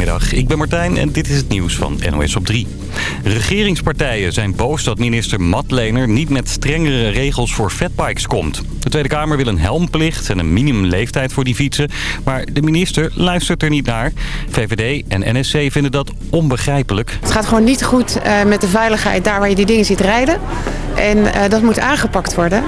Goedemiddag, ik ben Martijn en dit is het nieuws van NOS op 3. Regeringspartijen zijn boos dat minister Matlener niet met strengere regels voor fatbikes komt. De Tweede Kamer wil een helmplicht en een minimumleeftijd voor die fietsen. Maar de minister luistert er niet naar. VVD en NSC vinden dat onbegrijpelijk. Het gaat gewoon niet goed uh, met de veiligheid daar waar je die dingen ziet rijden. En uh, dat moet aangepakt worden.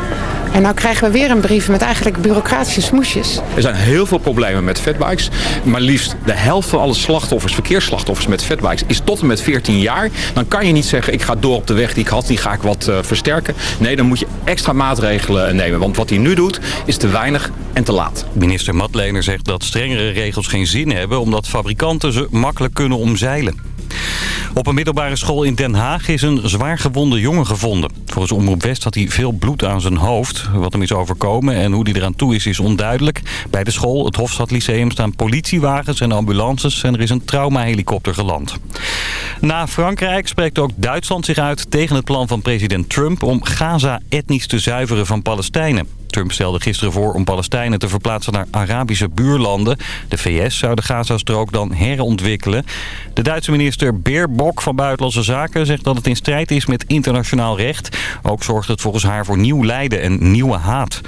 En nou krijgen we weer een brief met eigenlijk bureaucratische smoesjes. Er zijn heel veel problemen met fatbikes. Maar liefst de helft van alle slachtoffers, verkeersslachtoffers met fatbikes is tot en met 14 jaar. Dan kan je niet zeggen ik ga door op de weg die ik had, die ga ik wat uh, versterken. Nee, dan moet je extra maatregelen nemen. Want wat hij nu doet is te weinig en te laat. Minister Matlener zegt dat strengere regels geen zin hebben omdat fabrikanten ze makkelijk kunnen omzeilen. Op een middelbare school in Den Haag is een zwaar gewonde jongen gevonden. Volgens Omroep West had hij veel bloed aan zijn hoofd. Wat hem is overkomen en hoe hij eraan toe is, is onduidelijk. Bij de school, het Hofstad Lyceum, staan politiewagens en ambulances... en er is een traumahelikopter geland. Na Frankrijk spreekt ook Duitsland zich uit tegen het plan van president Trump... om Gaza etnisch te zuiveren van Palestijnen. Trump stelde gisteren voor om Palestijnen te verplaatsen naar Arabische buurlanden. De VS zou de Gazastrook dan herontwikkelen. De Duitse minister Beerbok van Buitenlandse Zaken zegt dat het in strijd is met internationaal recht. Ook zorgt het volgens haar voor nieuw lijden en nieuwe haat.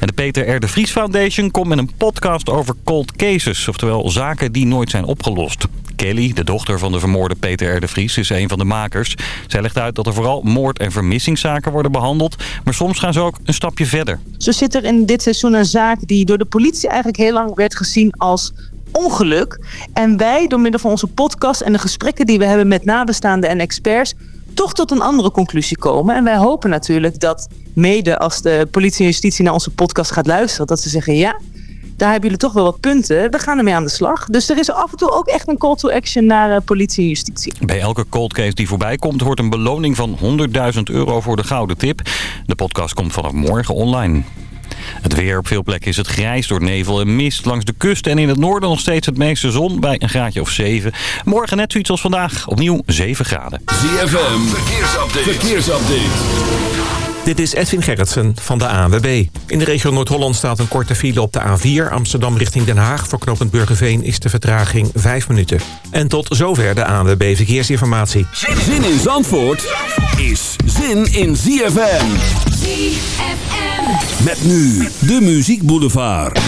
En de Peter R. de Foundation komt met een podcast over cold cases. Oftewel zaken die nooit zijn opgelost. Kelly, de dochter van de vermoorde Peter R. de Vries, is een van de makers. Zij legt uit dat er vooral moord- en vermissingszaken worden behandeld. Maar soms gaan ze ook een stapje verder. Zo zit er in dit seizoen een zaak die door de politie eigenlijk heel lang werd gezien als ongeluk. En wij, door middel van onze podcast en de gesprekken die we hebben met nabestaanden en experts toch tot een andere conclusie komen. En wij hopen natuurlijk dat mede als de politie en justitie naar onze podcast gaat luisteren... dat ze zeggen, ja, daar hebben jullie toch wel wat punten. We gaan ermee aan de slag. Dus er is af en toe ook echt een call to action naar uh, politie en justitie. Bij elke cold case die voorbij komt... hoort een beloning van 100.000 euro voor de gouden tip. De podcast komt vanaf morgen online. Het weer op veel plekken is het grijs door nevel en mist. Langs de kust en in het noorden nog steeds het meeste zon bij een graadje of 7. Morgen net zoiets als vandaag, opnieuw 7 graden. ZFM, verkeersupdate. verkeersupdate. Dit is Edwin Gerritsen van de ANWB. In de regio Noord-Holland staat een korte file op de A4. Amsterdam richting Den Haag. Voor knooppunt Burgerveen is de vertraging 5 minuten. En tot zover de ANWB Verkeersinformatie. Zin in Zandvoort is zin in ZFM. ZFM. Met nu de Muziek Boulevard.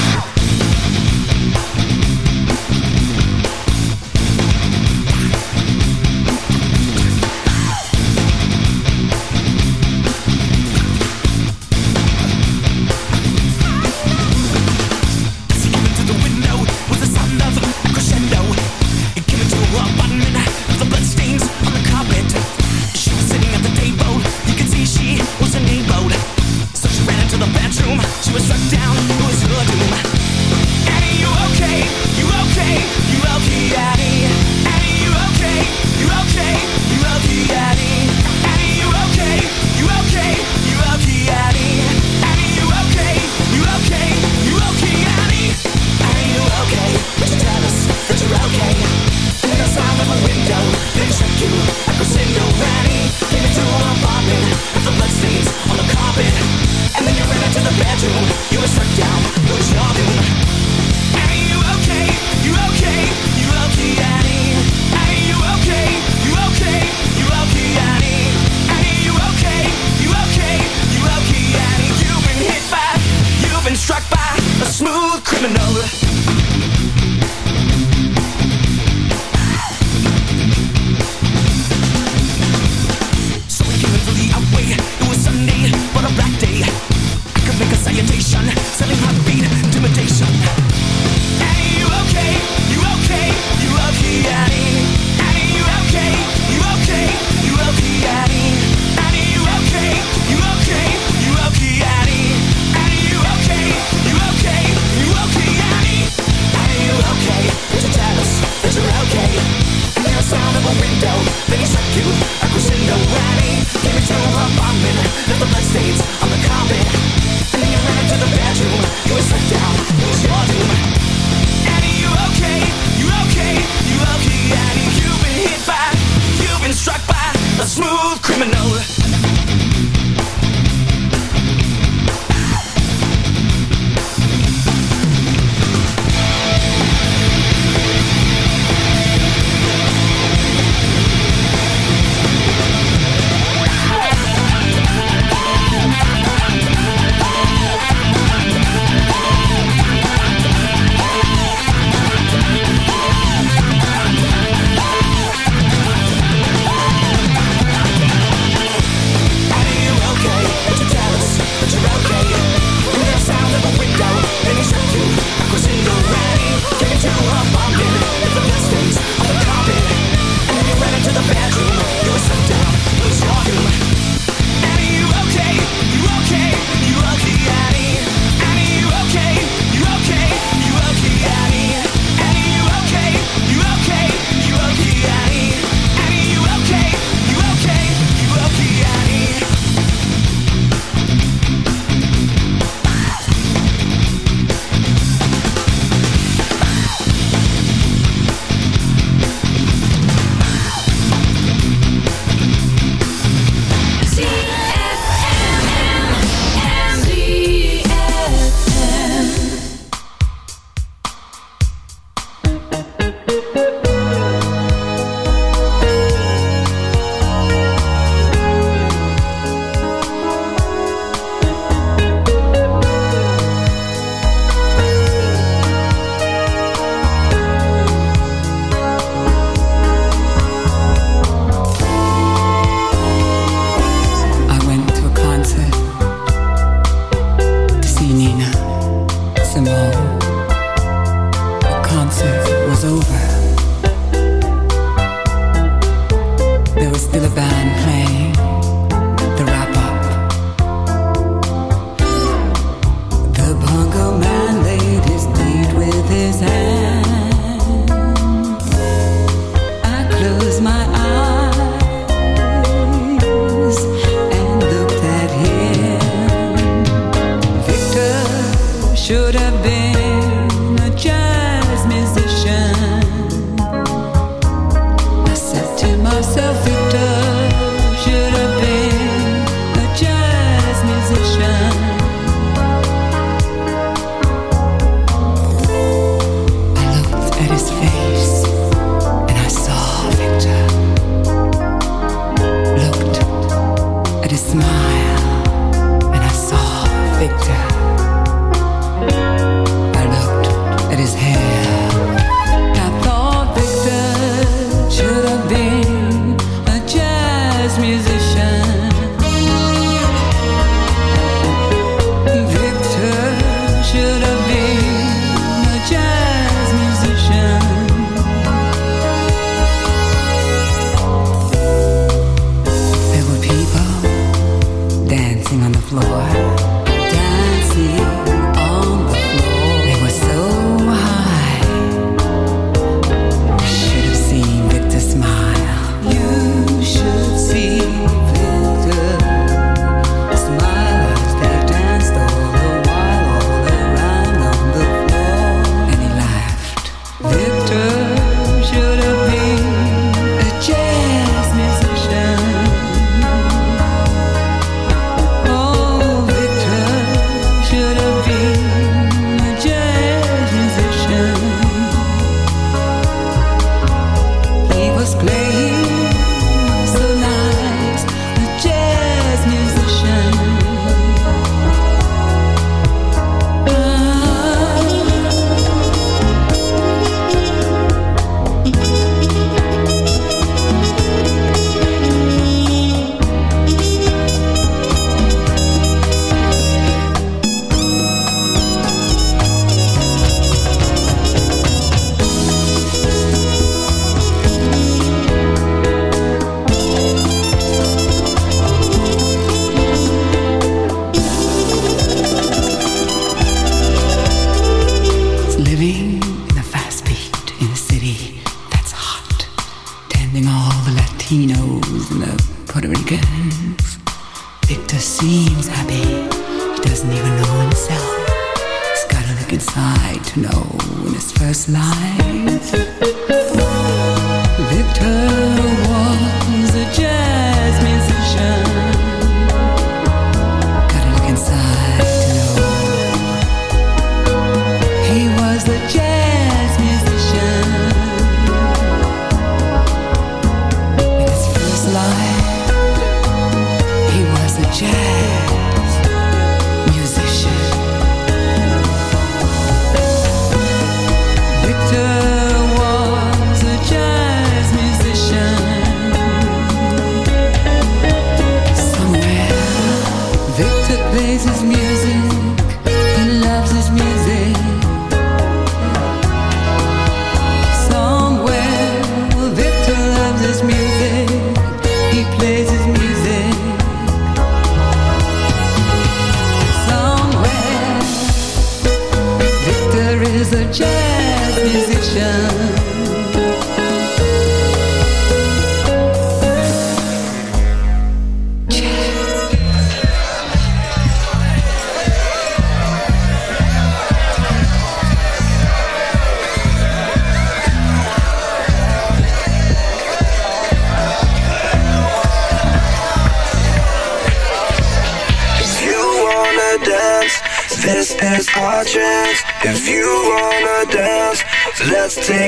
his face.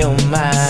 your mind.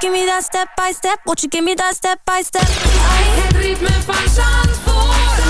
give me that step by step? Won't you give me that step by step? I het ritme van Zandvoort.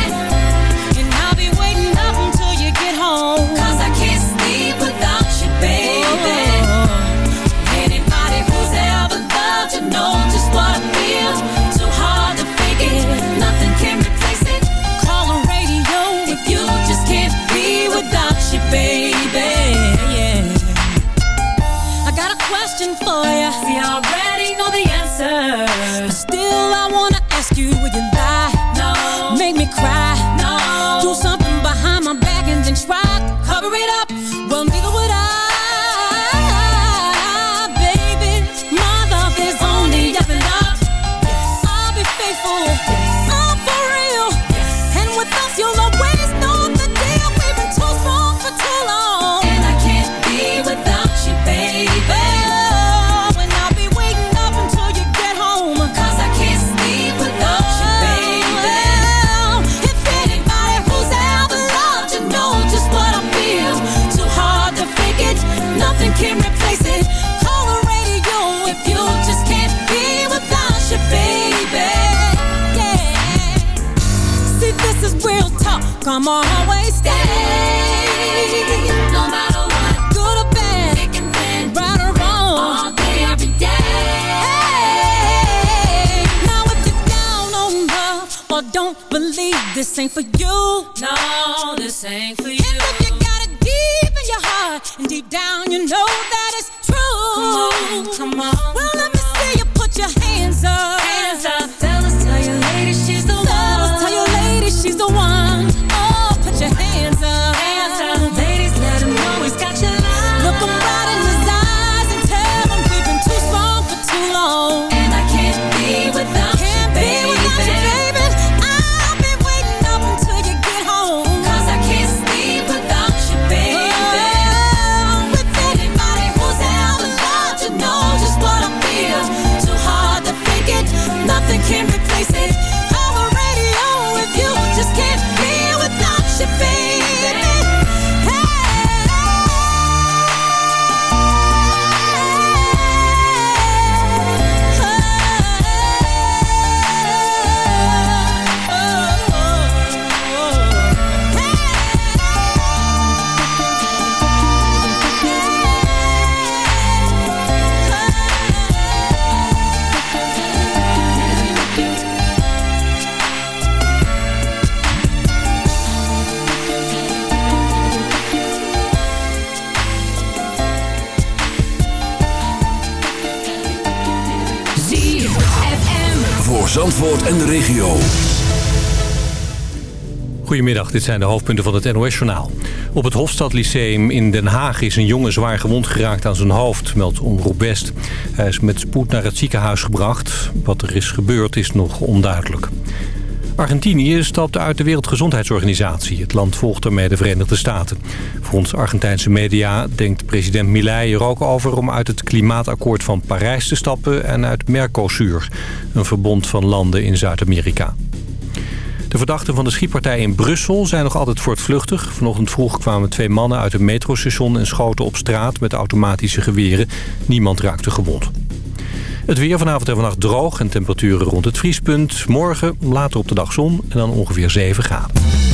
I'm always stay. No matter what, good or bad, thick and thin, right or wrong, all day, every day. Now if you're down on love or don't believe this ain't for you, no, this ain't for you. And if you got it deep in your heart and deep down you know that it's true. Come on, come on. Well, let me see you put your hands up. Hands up, En de regio. Goedemiddag, dit zijn de hoofdpunten van het NOS-journaal. Op het Hofstad Lyceum in Den Haag is een jongen zwaar gewond geraakt aan zijn hoofd, meldt Omroep. Hij is met spoed naar het ziekenhuis gebracht. Wat er is gebeurd is nog onduidelijk. Argentinië stapt uit de Wereldgezondheidsorganisatie. Het land volgt ermee de Verenigde Staten. Volgens Argentijnse media denkt president Milei er ook over... om uit het klimaatakkoord van Parijs te stappen en uit Mercosur... een verbond van landen in Zuid-Amerika. De verdachten van de schietpartij in Brussel zijn nog altijd voortvluchtig. Vanochtend vroeg kwamen twee mannen uit een metrostation en schoten op straat met automatische geweren. Niemand raakte gewond. Het weer vanavond en vannacht droog en temperaturen rond het vriespunt. Morgen later op de dag zon en dan ongeveer 7 graden.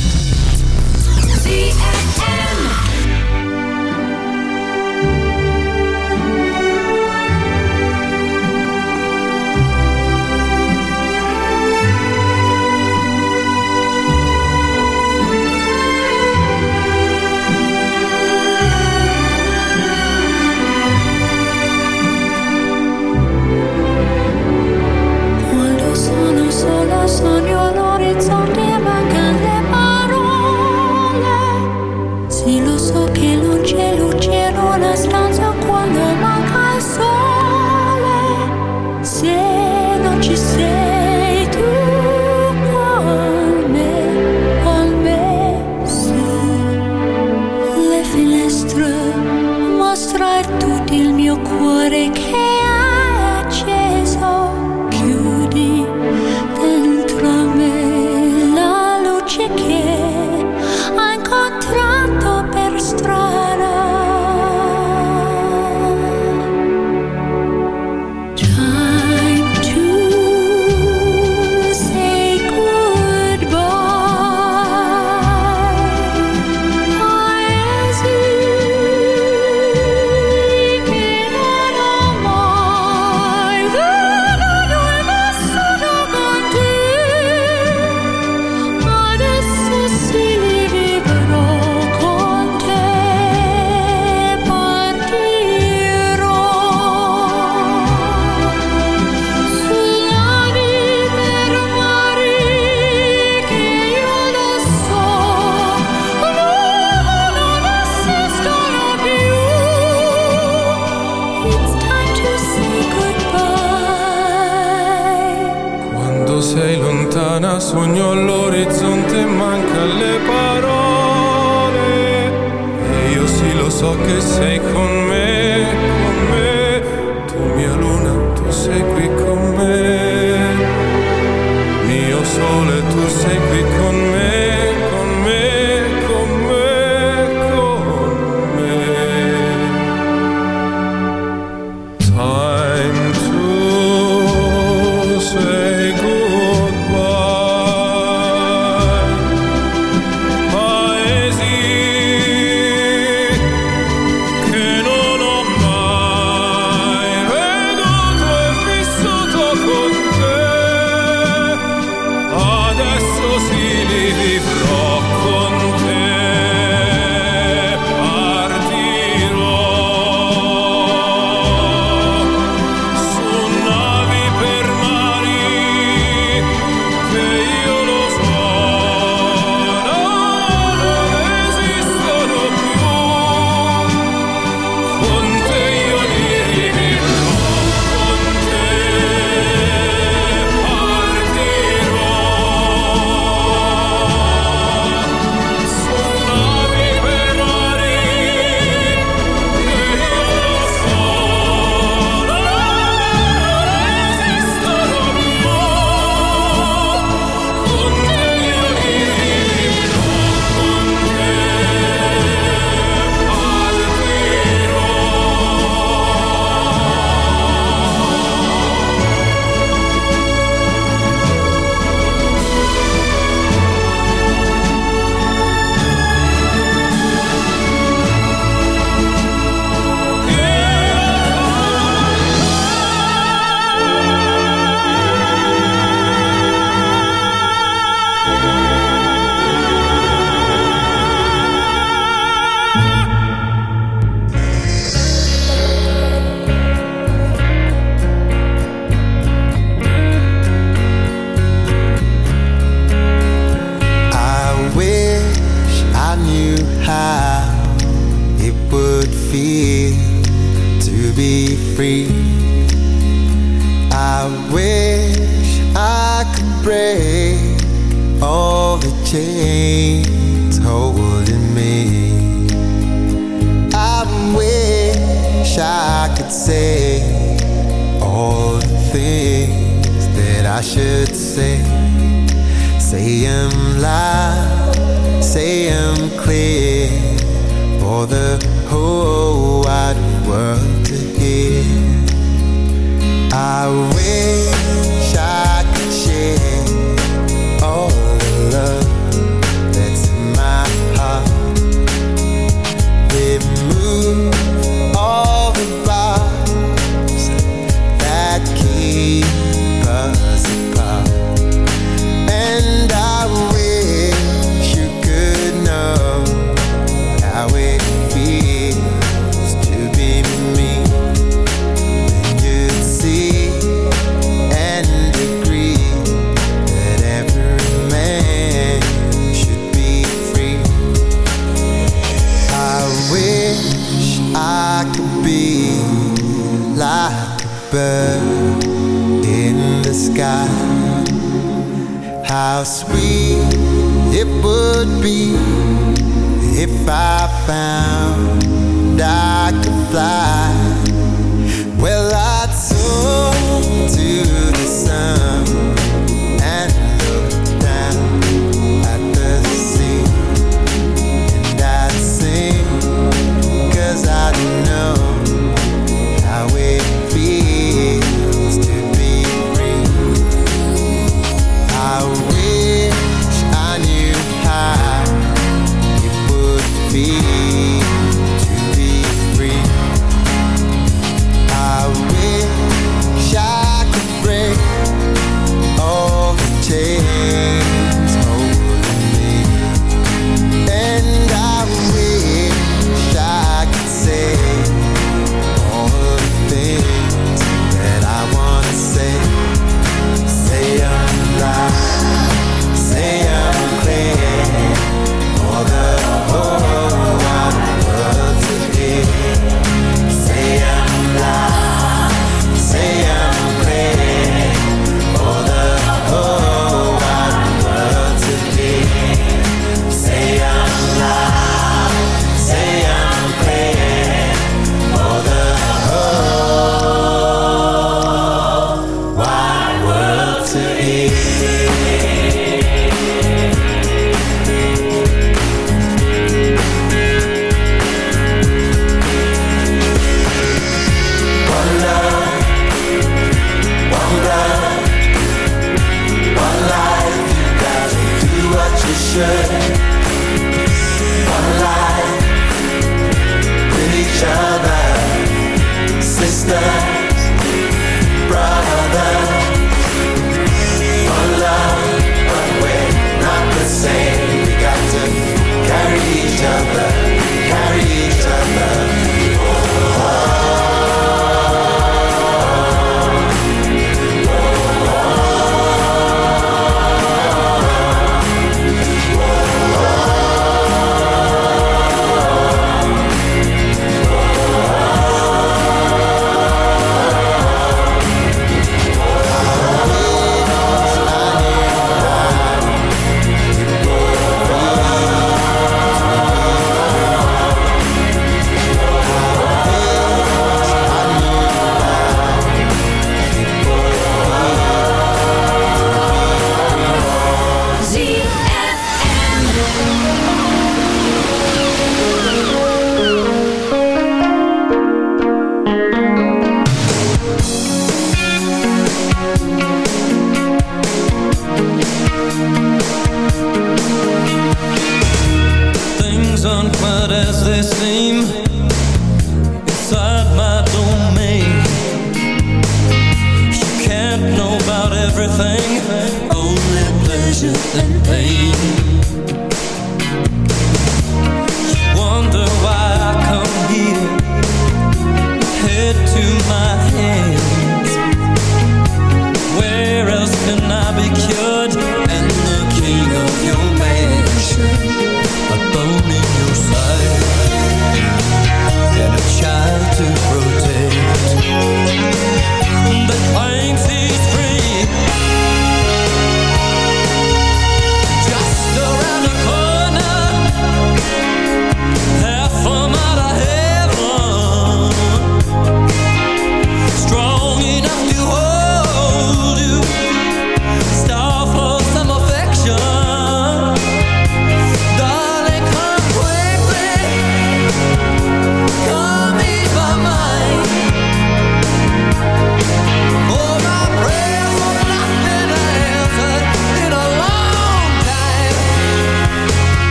I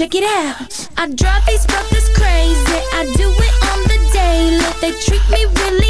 Check it out. I drive these brothers crazy. I do it on the daily. They treat me really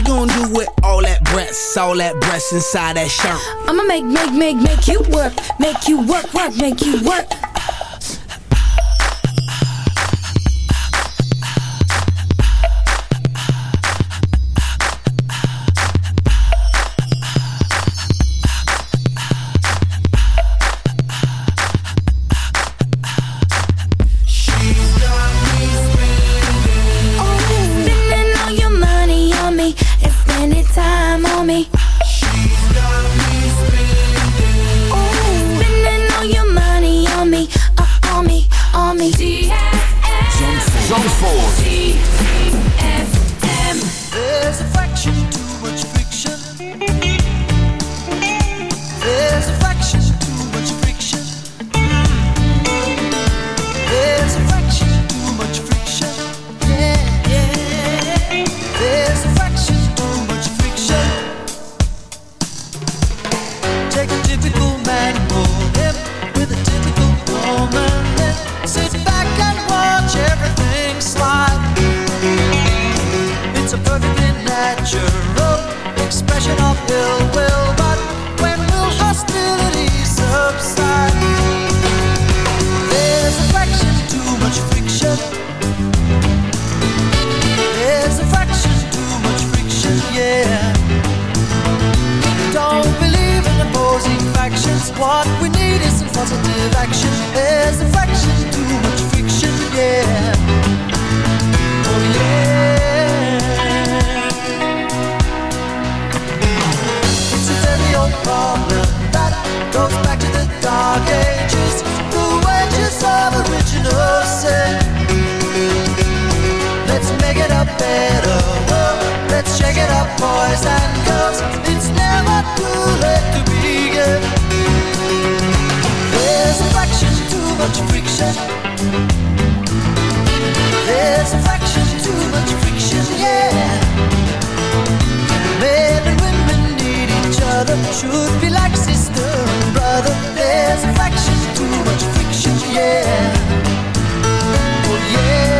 you gonna do with all that breasts, all that breasts inside that shirt? I'ma make, make, make, make you work, make you work, work, make you work. Much friction. There's a fraction too much friction, yeah. Men and women need each other, should be like sister and brother. There's a fraction too much friction, yeah. Oh yeah.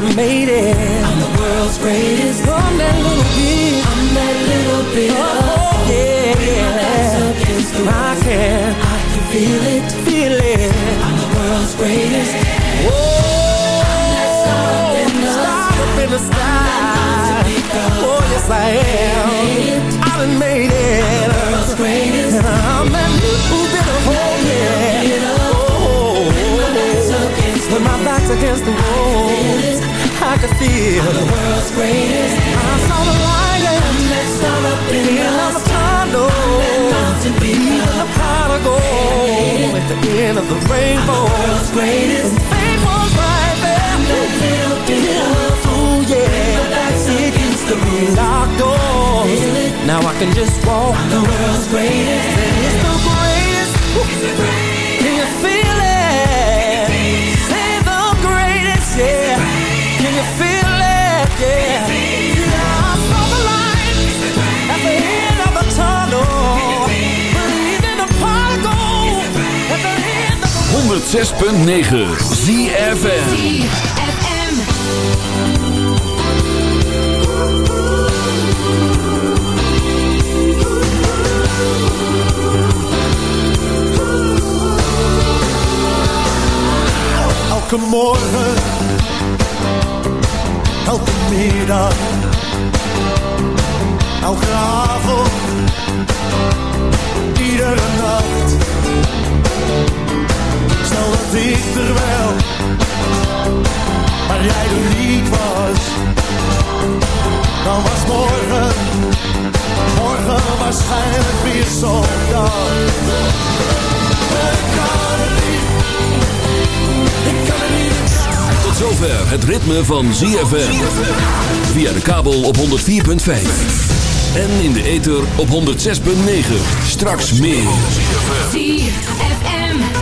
I made it. I'm the world's greatest. I'm that little bit. I'm that little bit. Oh, yeah, yeah. I can. I can feel it. Feel it. I'm the world's greatest. Oh, Whoa. I'm that star up in the oh, star up in the sky. Oh, yes, I am. I done made it. I'm the world's greatest. And I'm that little bit of hope, oh, yeah. Oh, when my back's against the wall, I can feel the world's greatest. I saw the light and that star up in the tunnel. Even the prodigal at the end of the rainbow. I'm The world's greatest. And fame was right there. That little bit of ooh yeah. It used to be locked doors. Now I can just walk through. The world's greatest. And it's the greatest. Can you feel it? 106.9 ZFM. Elke morgen, elke middag, elke avond, iedere nacht. Dat ik er wel, maar jij er niet was. Dan was morgen, morgen waarschijnlijk weer zo'n dag. Ik kan niet. Ik kan niet zover het ritme van ZFM. Via de kabel op 104.5. En in de ether op 106.9. Straks meer.